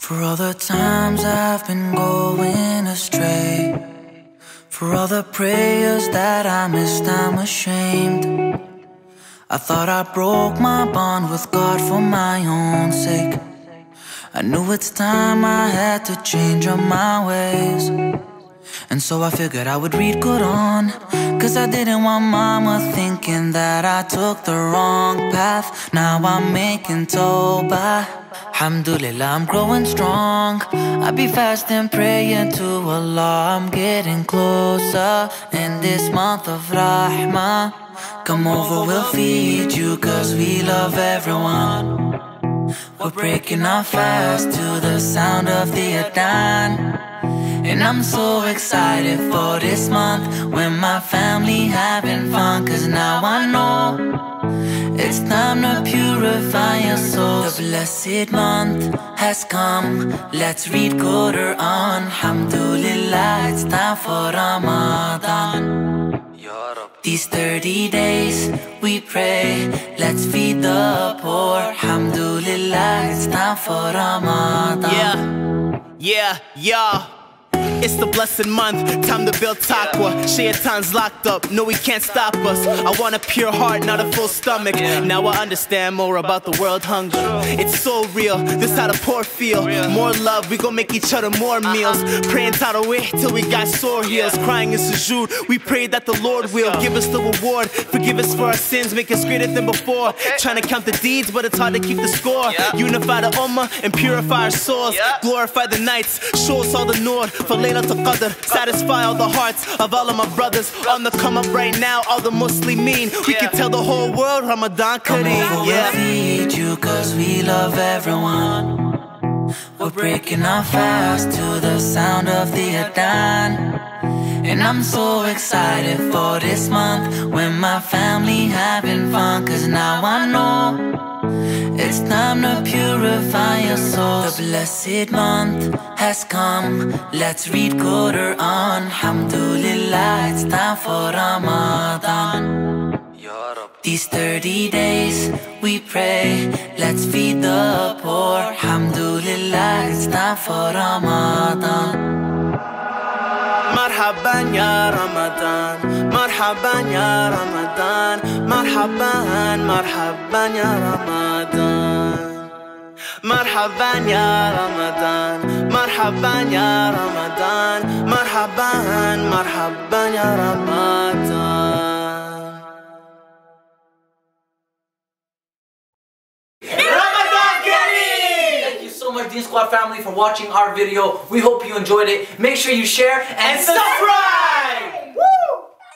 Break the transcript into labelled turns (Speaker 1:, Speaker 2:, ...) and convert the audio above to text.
Speaker 1: For all the times I've been going astray. For all the prayers that I missed, I'm ashamed. I thought I broke my bond with God for my own sake. I knew it's time I had to change up my ways. And so I figured I would read Quran. Cause I didn't want mama thinking that I took the wrong path. Now I'm making Tawbah. Alhamdulillah, I'm growing strong. I be fasting, praying to Allah. I'm getting closer in this month of Rahmah. Come over, we'll feed you, cause we love everyone. We're breaking our fast to the sound of the Adhan. And I'm so excited for this month when my family having fun. Cause now I know it's time to purify your soul. The blessed month has come. Let's read Quran. Alhamdulillah, it's time for Ramadan. These 30 days we pray, let's feed the poor. Alhamdulillah, it's time for Ramadan.
Speaker 2: Yeah, yeah, yeah. It's the blessed month, time to build taqwa. Shaitan's locked up, no, he can't stop us. I want a pure heart, not a full stomach. Now I understand more about the world hunger. It's so real, this how the poor feel. More love, we gon' make each other more meals. Praying tarawih till we got sore heels. Crying in sujood, we pray that the Lord will give us the reward. Forgive us for our sins, make us greater than before. Trying to count the deeds, but it's hard to keep the score. Unify the ummah and purify our souls. Glorify the nights, show us all the nur for Laylatul Qadr. Satisfy all the hearts of all of my brothers on the come up right now. All the Muslimin, we can tell the whole world Ramadan Kareem.
Speaker 1: we'll
Speaker 2: Yeah.
Speaker 1: feed you cause we love everyone. We're breaking our fast to the sound of the Adhan. And I'm so excited for this month when my family having fun. Cause now I know it's time to purify your soul. The blessed month has come. Let's read Quran. Alhamdulillah, it's time for Ramadan. These 30 days we pray, let's feed the poor. Alhamdulillah, it's time for Ramadan.
Speaker 2: مرحبا يا رمضان مرحبا يا رمضان مرحبا مرحبا يا رمضان مرحبا يا رمضان مرحبا يا رمضان مرحبا
Speaker 3: Deen Squad family for watching our video. We hope you enjoyed it. Make sure you share and,
Speaker 2: and subscribe!